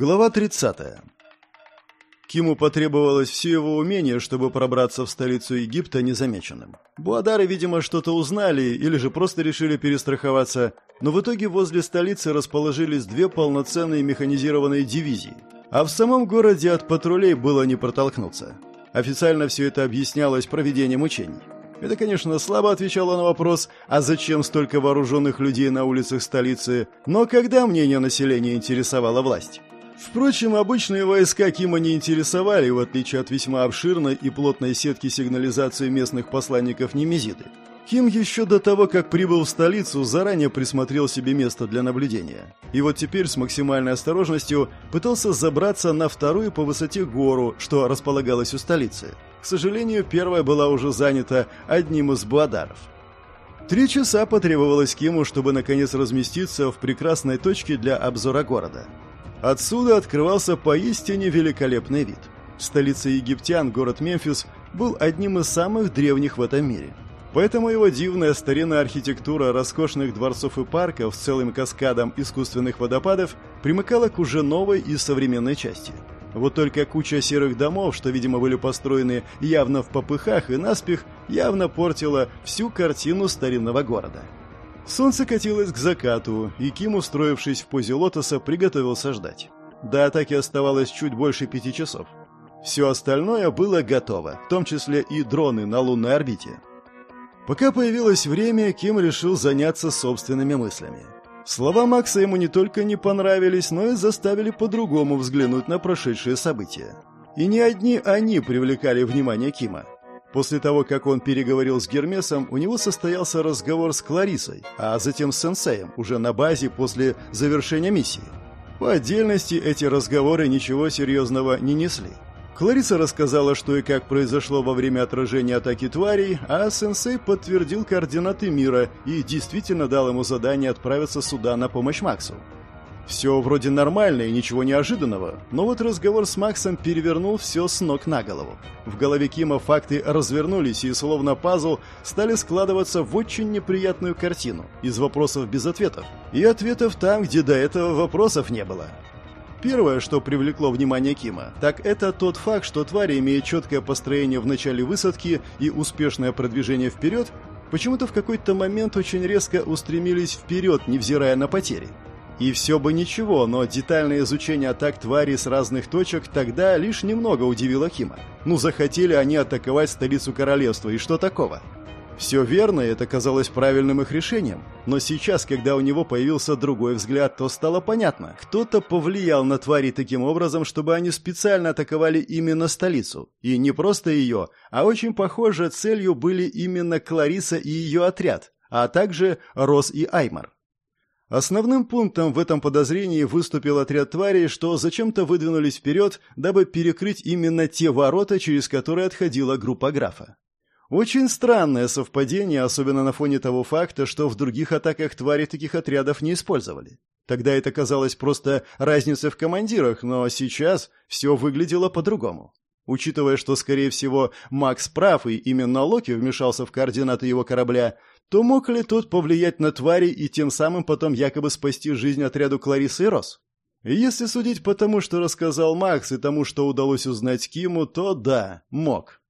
Глава 30. Киму потребовалось все его умение, чтобы пробраться в столицу Египта незамеченным. Буадары, видимо, что-то узнали или же просто решили перестраховаться, но в итоге возле столицы расположились две полноценные механизированные дивизии, а в самом городе от патрулей было не протолкнуться. Официально все это объяснялось проведением учений. Это, конечно, слабо отвечало на вопрос, а зачем столько вооруженных людей на улицах столицы, но когда мнение населения интересовала власть? Впрочем, обычные войска Кима не интересовали, в отличие от весьма обширной и плотной сетки сигнализации местных посланников Немезиды. Ким еще до того, как прибыл в столицу, заранее присмотрел себе место для наблюдения. И вот теперь с максимальной осторожностью пытался забраться на вторую по высоте гору, что располагалась у столицы. К сожалению, первая была уже занята одним из буадаров. Три часа потребовалось Киму, чтобы наконец разместиться в прекрасной точке для обзора города. Отсюда открывался поистине великолепный вид. Столица египтян, город Мемфис, был одним из самых древних в этом мире. Поэтому его дивная старинная архитектура роскошных дворцов и парков с целым каскадом искусственных водопадов примыкала к уже новой и современной части. Вот только куча серых домов, что, видимо, были построены явно в попыхах и наспех, явно портила всю картину старинного города. Солнце катилось к закату, и Ким, устроившись в позе лотоса, приготовился ждать. До атаки оставалось чуть больше пяти часов. Все остальное было готово, в том числе и дроны на лунной орбите. Пока появилось время, Ким решил заняться собственными мыслями. Слова Макса ему не только не понравились, но и заставили по-другому взглянуть на прошедшие события. И не одни они привлекали внимание Кима. После того, как он переговорил с Гермесом, у него состоялся разговор с Кларисой, а затем с сенсеем, уже на базе после завершения миссии. По отдельности эти разговоры ничего серьезного не несли. Клариса рассказала, что и как произошло во время отражения атаки тварей, а сенсей подтвердил координаты мира и действительно дал ему задание отправиться сюда на помощь Максу. Все вроде нормально и ничего неожиданного, но вот разговор с Максом перевернул все с ног на голову. В голове Кима факты развернулись и, словно пазл, стали складываться в очень неприятную картину из вопросов без ответов и ответов там, где до этого вопросов не было. Первое, что привлекло внимание Кима, так это тот факт, что твари, имея четкое построение в начале высадки и успешное продвижение вперед, почему-то в какой-то момент очень резко устремились вперед, невзирая на потери. И все бы ничего, но детальное изучение атак тварей с разных точек тогда лишь немного удивило Кима. Ну, захотели они атаковать столицу королевства, и что такого? Все верно, и это казалось правильным их решением. Но сейчас, когда у него появился другой взгляд, то стало понятно. Кто-то повлиял на твари таким образом, чтобы они специально атаковали именно столицу. И не просто ее, а очень похоже, целью были именно Клариса и ее отряд, а также Рос и Аймар. Основным пунктом в этом подозрении выступил отряд тварей, что зачем-то выдвинулись вперед, дабы перекрыть именно те ворота, через которые отходила группа графа. Очень странное совпадение, особенно на фоне того факта, что в других атаках твари таких отрядов не использовали. Тогда это казалось просто разницей в командирах, но сейчас все выглядело по-другому. Учитывая, что, скорее всего, Макс прав и именно Локи вмешался в координаты его корабля, то мог ли тот повлиять на твари и тем самым потом якобы спасти жизнь отряду Кларисы и Рос? Если судить по тому, что рассказал Макс и тому, что удалось узнать Киму, то да, мог.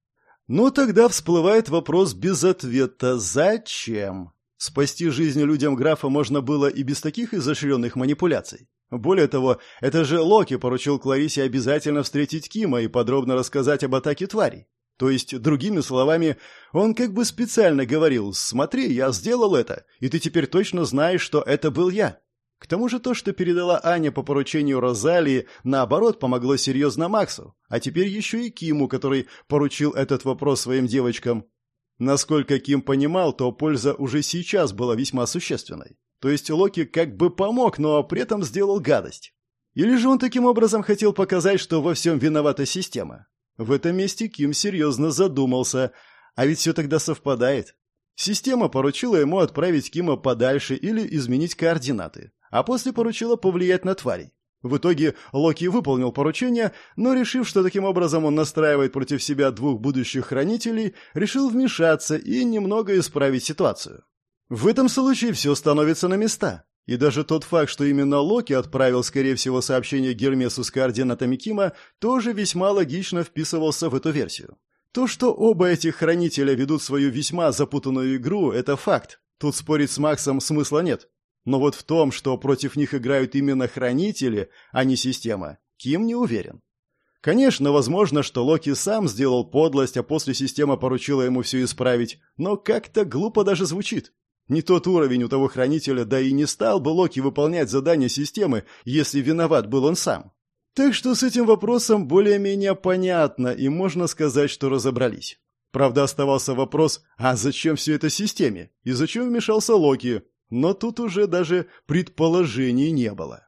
Но тогда всплывает вопрос без ответа «Зачем?». Спасти жизнь людям графа можно было и без таких изощренных манипуляций. Более того, это же Локи поручил Кларисе обязательно встретить Кима и подробно рассказать об атаке тварей. То есть, другими словами, он как бы специально говорил «Смотри, я сделал это, и ты теперь точно знаешь, что это был я». К тому же то, что передала Аня по поручению Розалии, наоборот, помогло серьезно Максу, а теперь еще и Киму, который поручил этот вопрос своим девочкам. Насколько Ким понимал, то польза уже сейчас была весьма существенной. То есть Локи как бы помог, но при этом сделал гадость. Или же он таким образом хотел показать, что во всем виновата система? В этом месте Ким серьезно задумался, а ведь все тогда совпадает. Система поручила ему отправить Кима подальше или изменить координаты, а после поручила повлиять на тварей. В итоге Локи выполнил поручение, но, решив, что таким образом он настраивает против себя двух будущих хранителей, решил вмешаться и немного исправить ситуацию. В этом случае все становится на места. И даже тот факт, что именно Локи отправил, скорее всего, сообщение Гермесу с координатами Кима, тоже весьма логично вписывался в эту версию. То, что оба этих хранителя ведут свою весьма запутанную игру, это факт. Тут спорить с Максом смысла нет. Но вот в том, что против них играют именно хранители, а не система, Ким не уверен. Конечно, возможно, что Локи сам сделал подлость, а после система поручила ему все исправить, но как-то глупо даже звучит. Не тот уровень у того хранителя, да и не стал бы Локи выполнять задания системы, если виноват был он сам. Так что с этим вопросом более-менее понятно, и можно сказать, что разобрались. Правда, оставался вопрос, а зачем все это системе? И зачем вмешался Локи? Но тут уже даже предположений не было.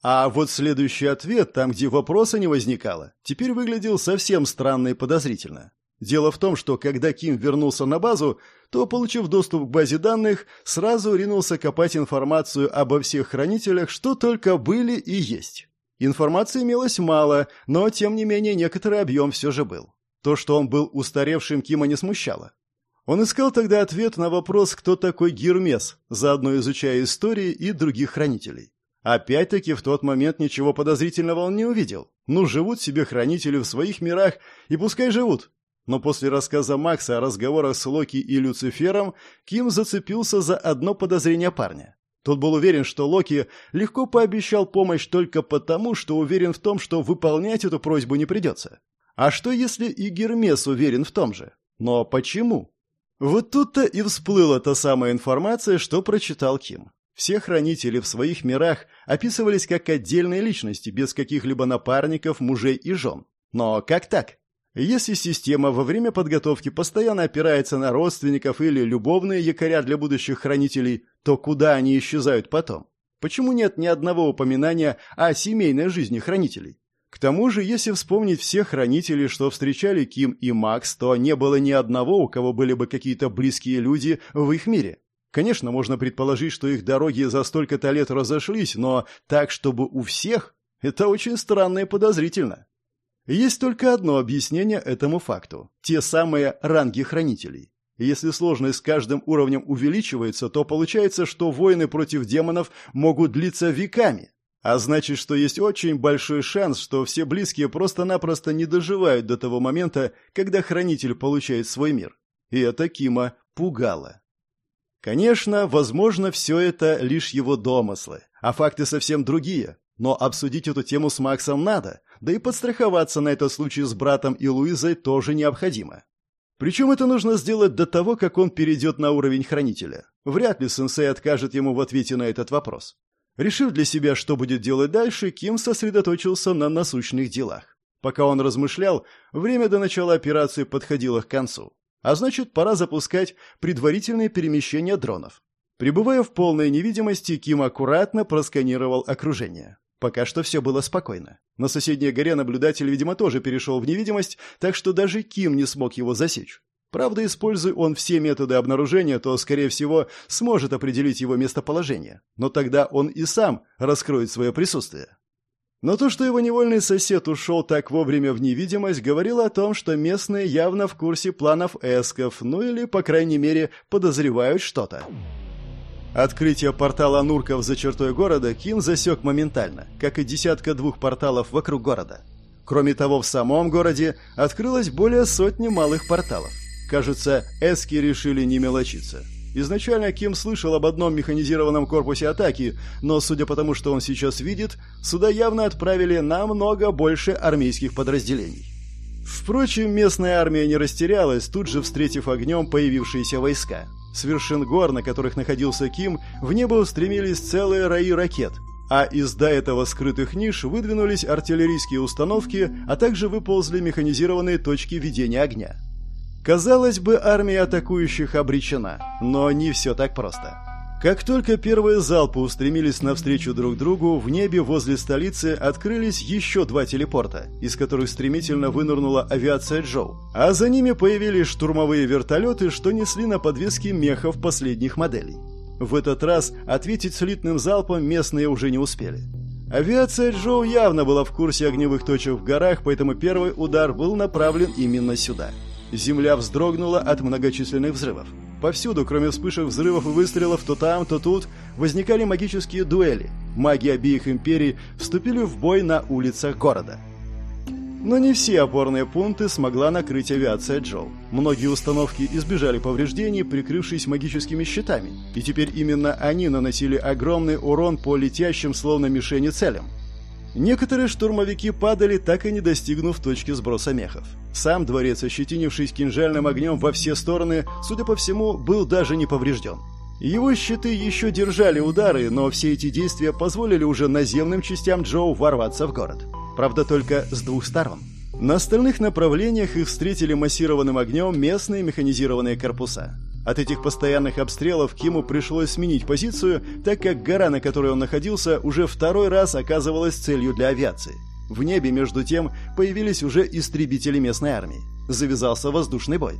А вот следующий ответ, там, где вопроса не возникало, теперь выглядел совсем странно и подозрительно. Дело в том, что когда Ким вернулся на базу, то, получив доступ к базе данных, сразу ринулся копать информацию обо всех хранителях, что только были и есть. Информации имелось мало, но, тем не менее, некоторый объем все же был. То, что он был устаревшим, Кима не смущало. Он искал тогда ответ на вопрос, кто такой Гермес, заодно изучая истории и других хранителей. Опять-таки, в тот момент ничего подозрительного он не увидел. Ну, живут себе хранители в своих мирах, и пускай живут. Но после рассказа Макса о разговорах с Локи и Люцифером, Ким зацепился за одно подозрение парня. Тот был уверен, что Локи легко пообещал помощь только потому, что уверен в том, что выполнять эту просьбу не придется. А что, если и Гермес уверен в том же? Но почему? Вот тут-то и всплыла та самая информация, что прочитал Ким. Все хранители в своих мирах описывались как отдельные личности, без каких-либо напарников, мужей и жен. Но как так? Если система во время подготовки постоянно опирается на родственников или любовные якоря для будущих хранителей, то куда они исчезают потом? Почему нет ни одного упоминания о семейной жизни хранителей? К тому же, если вспомнить всех хранителей, что встречали Ким и Макс, то не было ни одного, у кого были бы какие-то близкие люди в их мире. Конечно, можно предположить, что их дороги за столько-то лет разошлись, но так, чтобы у всех, это очень странно и подозрительно. Есть только одно объяснение этому факту – те самые ранги хранителей. Если сложность с каждым уровнем увеличивается, то получается, что войны против демонов могут длиться веками. А значит, что есть очень большой шанс, что все близкие просто-напросто не доживают до того момента, когда хранитель получает свой мир. И это Кима пугало. Конечно, возможно, все это лишь его домыслы, а факты совсем другие. Но обсудить эту тему с Максом надо, да и подстраховаться на этот случай с братом и Луизой тоже необходимо. Причем это нужно сделать до того, как он перейдет на уровень хранителя. Вряд ли сенсей откажет ему в ответе на этот вопрос. Решив для себя, что будет делать дальше, Ким сосредоточился на насущных делах. Пока он размышлял, время до начала операции подходило к концу. А значит, пора запускать предварительные перемещения дронов. Прибывая в полной невидимости, Ким аккуратно просканировал окружение. Пока что все было спокойно. На соседней горе наблюдатель, видимо, тоже перешел в невидимость, так что даже Ким не смог его засечь. Правда, используя он все методы обнаружения, то, скорее всего, сможет определить его местоположение. Но тогда он и сам раскроет свое присутствие. Но то, что его невольный сосед ушел так вовремя в невидимость, говорило о том, что местные явно в курсе планов эсков, ну или, по крайней мере, подозревают что-то. Открытие портала Нурков за чертой города Ким засек моментально, как и десятка двух порталов вокруг города. Кроме того, в самом городе открылось более сотни малых порталов. Кажется, эски решили не мелочиться. Изначально Ким слышал об одном механизированном корпусе атаки, но, судя по тому, что он сейчас видит, сюда явно отправили намного больше армейских подразделений. Впрочем, местная армия не растерялась, тут же встретив огнем появившиеся войска. С вершин гор, на которых находился Ким, в небо устремились целые раи ракет, а из до этого скрытых ниш выдвинулись артиллерийские установки, а также выползли механизированные точки ведения огня. Казалось бы, армия атакующих обречена, но не все так просто. Как только первые залпы устремились навстречу друг другу, в небе возле столицы открылись еще два телепорта, из которых стремительно вынырнула авиация Джоу, а за ними появились штурмовые вертолеты, что несли на подвеске мехов последних моделей. В этот раз ответить слитным залпом местные уже не успели. Авиация Джоу явно была в курсе огневых точек в горах, поэтому первый удар был направлен именно сюда – Земля вздрогнула от многочисленных взрывов. Повсюду, кроме вспышек взрывов и выстрелов, то там, то тут, возникали магические дуэли. Маги обеих империй вступили в бой на улицах города. Но не все опорные пункты смогла накрыть авиация Джоу. Многие установки избежали повреждений, прикрывшись магическими щитами, и теперь именно они наносили огромный урон по летящим словно мишени целям. Некоторые штурмовики падали, так и не достигнув точки сброса мехов. Сам дворец, ощетинившись кинжальным огнем во все стороны, судя по всему, был даже не поврежден. Его щиты еще держали удары, но все эти действия позволили уже наземным частям Джоу ворваться в город. Правда, только с двух сторон. На остальных направлениях их встретили массированным огнем местные механизированные корпуса. От этих постоянных обстрелов Киму пришлось сменить позицию, так как гора, на которой он находился, уже второй раз оказывалась целью для авиации. В небе, между тем, появились уже истребители местной армии. Завязался воздушный бой.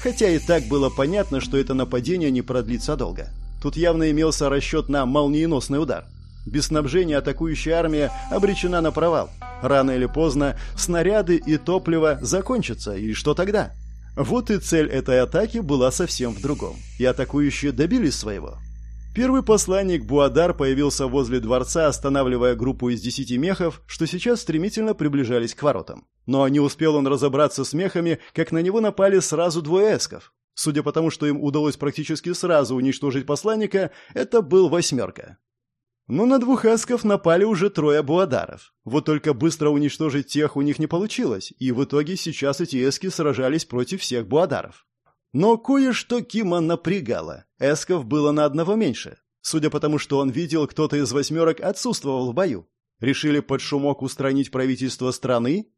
Хотя и так было понятно, что это нападение не продлится долго. Тут явно имелся расчет на молниеносный удар. Без снабжения атакующая армия обречена на провал. Рано или поздно снаряды и топливо закончатся, и что тогда? Вот и цель этой атаки была совсем в другом. И атакующие добились своего. Первый посланник Буадар появился возле дворца, останавливая группу из десяти мехов, что сейчас стремительно приближались к воротам. Но не успел он разобраться с мехами, как на него напали сразу двое эсков. Судя по тому, что им удалось практически сразу уничтожить посланника, это был восьмерка. Но на двух эсков напали уже трое буадаров. Вот только быстро уничтожить тех у них не получилось, и в итоге сейчас эти эски сражались против всех буадаров. Но кое-что Кима напрягало. Эсков было на одного меньше. Судя по тому, что он видел, кто-то из восьмерок отсутствовал в бою. Решили под шумок устранить правительство страны?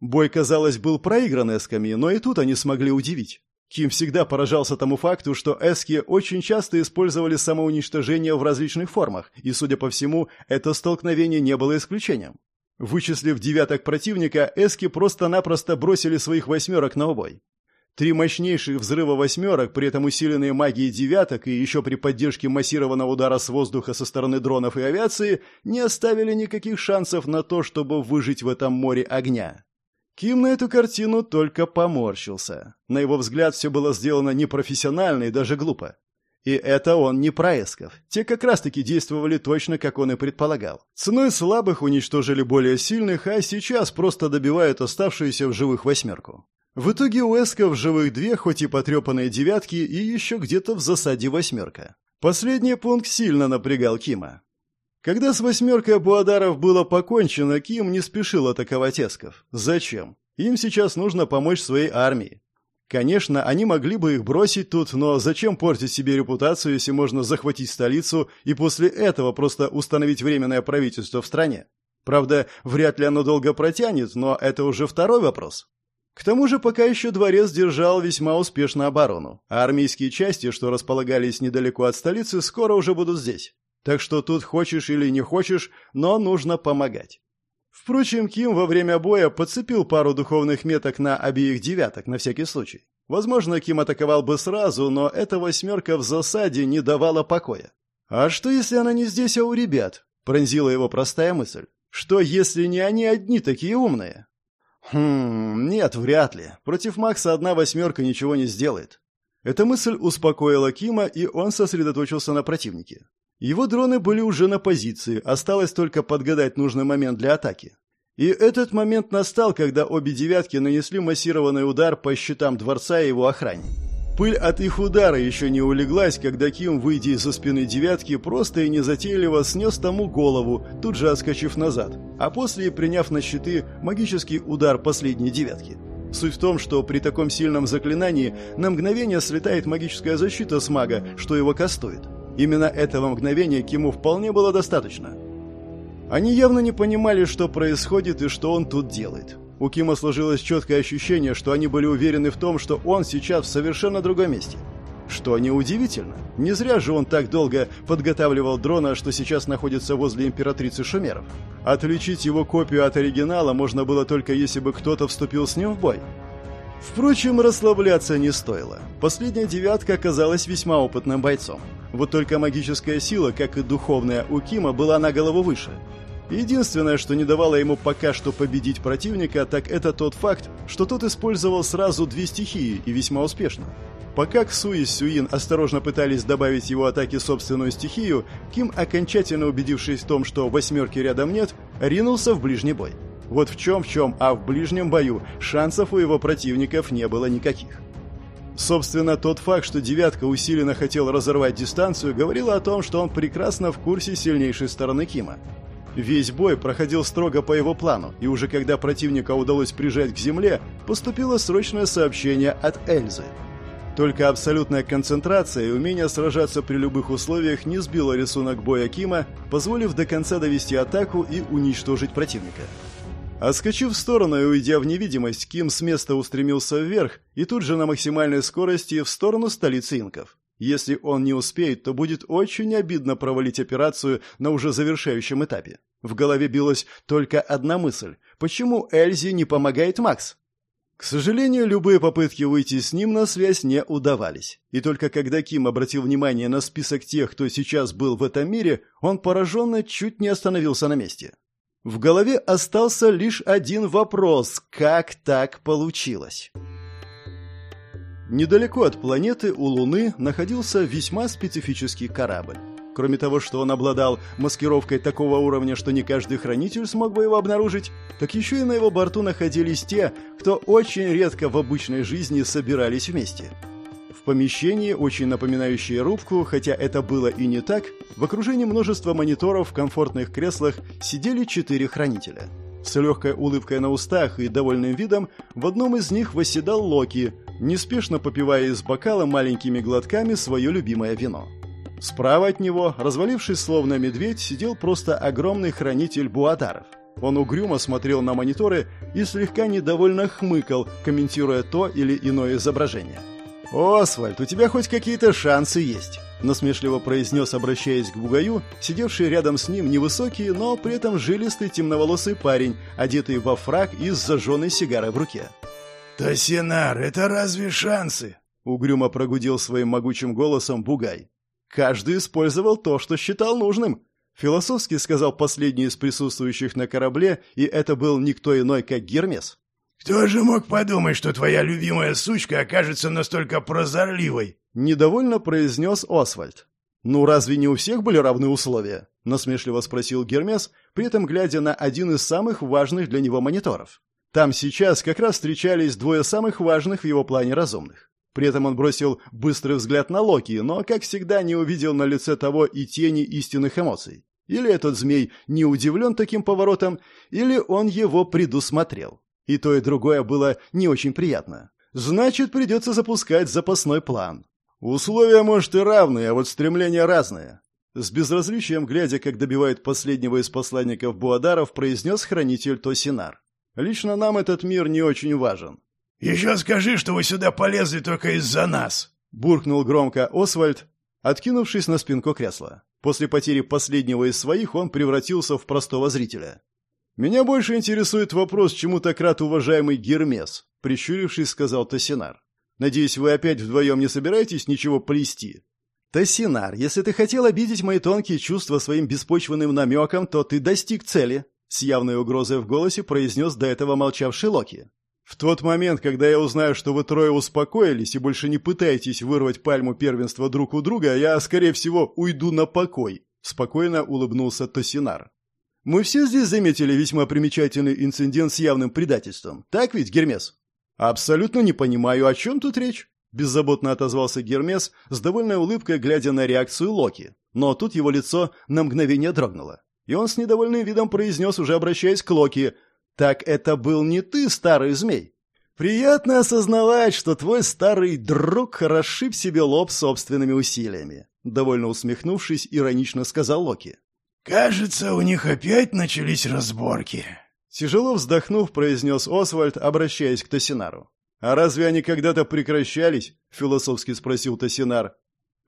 Бой, казалось, был проигран эсками, но и тут они смогли удивить. Ким всегда поражался тому факту, что эски очень часто использовали самоуничтожение в различных формах, и, судя по всему, это столкновение не было исключением. Вычислив девяток противника, эски просто-напросто бросили своих восьмерок на убой. Три мощнейших взрыва восьмерок, при этом усиленные магией девяток и еще при поддержке массированного удара с воздуха со стороны дронов и авиации, не оставили никаких шансов на то, чтобы выжить в этом море огня. Ким на эту картину только поморщился. На его взгляд все было сделано непрофессионально и даже глупо. И это он не происков. Те как раз-таки действовали точно, как он и предполагал. Ценой слабых уничтожили более сильных, а сейчас просто добивают оставшуюся в живых восьмерку. В итоге у эсков живых две, хоть и потрепанные девятки, и еще где-то в засаде восьмерка. Последний пункт сильно напрягал Кима. Когда с восьмеркой Буадаров было покончено, Ким не спешил атаковать эсков. Зачем? Им сейчас нужно помочь своей армии. Конечно, они могли бы их бросить тут, но зачем портить себе репутацию, если можно захватить столицу и после этого просто установить временное правительство в стране? Правда, вряд ли оно долго протянет, но это уже второй вопрос. К тому же пока еще дворец держал весьма успешно оборону, а армейские части, что располагались недалеко от столицы, скоро уже будут здесь. Так что тут хочешь или не хочешь, но нужно помогать. Впрочем, Ким во время боя подцепил пару духовных меток на обеих девяток, на всякий случай. Возможно, Ким атаковал бы сразу, но эта восьмерка в засаде не давала покоя. «А что, если она не здесь, а у ребят?» — пронзила его простая мысль. «Что, если не они одни такие умные?» «Хм, нет, вряд ли. Против Макса одна восьмерка ничего не сделает». Эта мысль успокоила Кима, и он сосредоточился на противнике. Его дроны были уже на позиции, осталось только подгадать нужный момент для атаки. И этот момент настал, когда обе «девятки» нанесли массированный удар по щитам дворца и его охране. Пыль от их удара еще не улеглась, когда Ким, выйдя из-за спины «девятки», просто и незатейливо снес тому голову, тут же отскочив назад, а после приняв на щиты магический удар последней «девятки». Суть в том, что при таком сильном заклинании на мгновение слетает магическая защита с мага, что его кастует. Именно этого мгновения Киму вполне было достаточно. Они явно не понимали, что происходит и что он тут делает. У Кима сложилось четкое ощущение, что они были уверены в том, что он сейчас в совершенно другом месте. Что неудивительно. Не зря же он так долго подготавливал дрона, что сейчас находится возле императрицы Шумеров. Отличить его копию от оригинала можно было только если бы кто-то вступил с ним в бой. Впрочем, расслабляться не стоило. Последняя девятка оказалась весьма опытным бойцом. Вот только магическая сила, как и духовная у Кима, была на голову выше. Единственное, что не давало ему пока что победить противника, так это тот факт, что тот использовал сразу две стихии и весьма успешно. Пока Ксу и Сюин осторожно пытались добавить его атаке собственную стихию, Ким, окончательно убедившись в том, что восьмерки рядом нет, ринулся в ближний бой. Вот в чем в чем, а в ближнем бою шансов у его противников не было никаких. Собственно, тот факт, что «девятка» усиленно хотел разорвать дистанцию, говорил о том, что он прекрасно в курсе сильнейшей стороны Кима. Весь бой проходил строго по его плану, и уже когда противника удалось прижать к земле, поступило срочное сообщение от Эльзы. Только абсолютная концентрация и умение сражаться при любых условиях не сбило рисунок боя Кима, позволив до конца довести атаку и уничтожить противника. Отскочив в сторону и уйдя в невидимость, Ким с места устремился вверх и тут же на максимальной скорости в сторону столицы инков. Если он не успеет, то будет очень обидно провалить операцию на уже завершающем этапе. В голове билась только одна мысль. Почему Эльзе не помогает Макс? К сожалению, любые попытки выйти с ним на связь не удавались. И только когда Ким обратил внимание на список тех, кто сейчас был в этом мире, он пораженно чуть не остановился на месте. В голове остался лишь один вопрос – как так получилось? Недалеко от планеты у Луны находился весьма специфический корабль. Кроме того, что он обладал маскировкой такого уровня, что не каждый хранитель смог бы его обнаружить, так еще и на его борту находились те, кто очень редко в обычной жизни собирались вместе – помещении, очень напоминающее рубку, хотя это было и не так, в окружении множества мониторов в комфортных креслах сидели четыре хранителя. С легкой улыбкой на устах и довольным видом в одном из них восседал Локи, неспешно попивая из бокала маленькими глотками свое любимое вино. Справа от него, развалившись словно медведь, сидел просто огромный хранитель Буадаров. Он угрюмо смотрел на мониторы и слегка недовольно хмыкал, комментируя то или иное изображение. «Освальд, у тебя хоть какие-то шансы есть», — насмешливо произнес, обращаясь к Бугаю, сидевший рядом с ним невысокий, но при этом жилистый темноволосый парень, одетый во фраг и с зажженной сигарой в руке. «Тосинар, это разве шансы?» — угрюмо прогудел своим могучим голосом Бугай. «Каждый использовал то, что считал нужным», — философски сказал последний из присутствующих на корабле, и это был никто иной, как Гермес. «Кто же мог подумать, что твоя любимая сучка окажется настолько прозорливой?» — недовольно произнес Освальд. «Ну разве не у всех были равны условия?» — насмешливо спросил Гермес, при этом глядя на один из самых важных для него мониторов. Там сейчас как раз встречались двое самых важных в его плане разумных. При этом он бросил быстрый взгляд на Локи, но, как всегда, не увидел на лице того и тени истинных эмоций. Или этот змей не удивлен таким поворотом, или он его предусмотрел. И то, и другое было не очень приятно. Значит, придется запускать запасной план. Условия, может, и равные, а вот стремления разные. С безразличием, глядя, как добивает последнего из посланников Буадаров, произнес хранитель Тосинар. «Лично нам этот мир не очень важен». «Еще скажи, что вы сюда полезли только из-за нас!» Буркнул громко Освальд, откинувшись на спинку кресла. После потери последнего из своих он превратился в простого зрителя. «Меня больше интересует вопрос, чему так рад уважаемый Гермес», — прищурившись, сказал Тосинар. «Надеюсь, вы опять вдвоем не собираетесь ничего плести?» «Тосинар, если ты хотел обидеть мои тонкие чувства своим беспочвенным намеком, то ты достиг цели», — с явной угрозой в голосе произнес до этого молчавший Локи. «В тот момент, когда я узнаю, что вы трое успокоились и больше не пытаетесь вырвать пальму первенства друг у друга, я, скорее всего, уйду на покой», — спокойно улыбнулся Тосинар. Мы все здесь заметили весьма примечательный инцидент с явным предательством. Так ведь, Гермес? Абсолютно не понимаю, о чем тут речь. Беззаботно отозвался Гермес с довольной улыбкой, глядя на реакцию Локи. Но тут его лицо на мгновение дрогнуло. И он с недовольным видом произнес, уже обращаясь к Локи, «Так это был не ты, старый змей?» «Приятно осознавать, что твой старый друг расшиб себе лоб собственными усилиями», довольно усмехнувшись, иронично сказал Локи. «Кажется, у них опять начались разборки», — тяжело вздохнув, произнес Освальд, обращаясь к Тосинару. «А разве они когда-то прекращались?» — философски спросил Тосинар.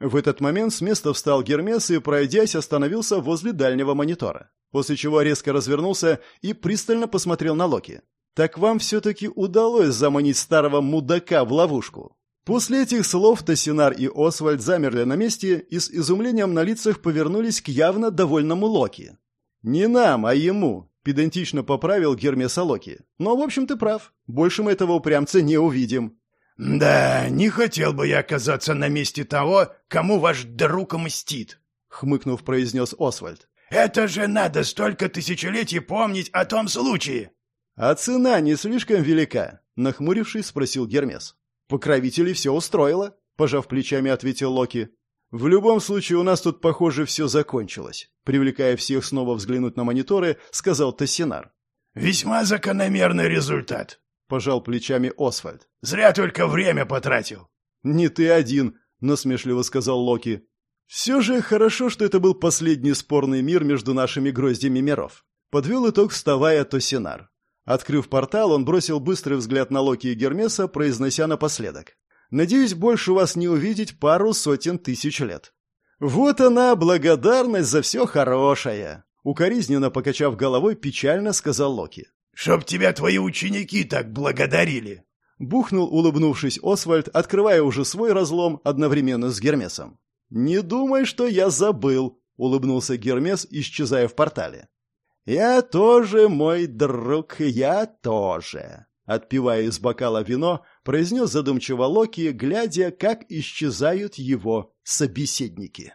В этот момент с места встал Гермес и, пройдясь, остановился возле дальнего монитора, после чего резко развернулся и пристально посмотрел на Локи. «Так вам все-таки удалось заманить старого мудака в ловушку?» После этих слов Тосинар и Освальд замерли на месте и с изумлением на лицах повернулись к явно довольному Локи. «Не нам, а ему», — педантично поправил Гермеса Локи. «Но, в общем, ты прав. Больше мы этого упрямца не увидим». «Да, не хотел бы я оказаться на месте того, кому ваш друг мстит», — хмыкнув, произнес Освальд. «Это же надо столько тысячелетий помнить о том случае!» «А цена не слишком велика?» — нахмурившись, спросил Гермес. «Покровителей все устроило», — пожав плечами, ответил Локи. «В любом случае, у нас тут, похоже, все закончилось», — привлекая всех снова взглянуть на мониторы, сказал Тассинар. «Весьма закономерный результат», — пожал плечами Освальд. «Зря только время потратил». «Не ты один», — насмешливо сказал Локи. «Все же хорошо, что это был последний спорный мир между нашими гроздями миров», — подвел итог, вставая Тосинар. Открыв портал, он бросил быстрый взгляд на Локи и Гермеса, произнося напоследок. «Надеюсь, больше вас не увидеть пару сотен тысяч лет». «Вот она, благодарность за все хорошее!» Укоризненно покачав головой, печально сказал Локи. «Чтоб тебя твои ученики так благодарили!» Бухнул, улыбнувшись, Освальд, открывая уже свой разлом одновременно с Гермесом. «Не думай, что я забыл», — улыбнулся Гермес, исчезая в портале. «Я тоже, мой друг, я тоже», — отпивая из бокала вино, произнес задумчиво Локи, глядя, как исчезают его собеседники.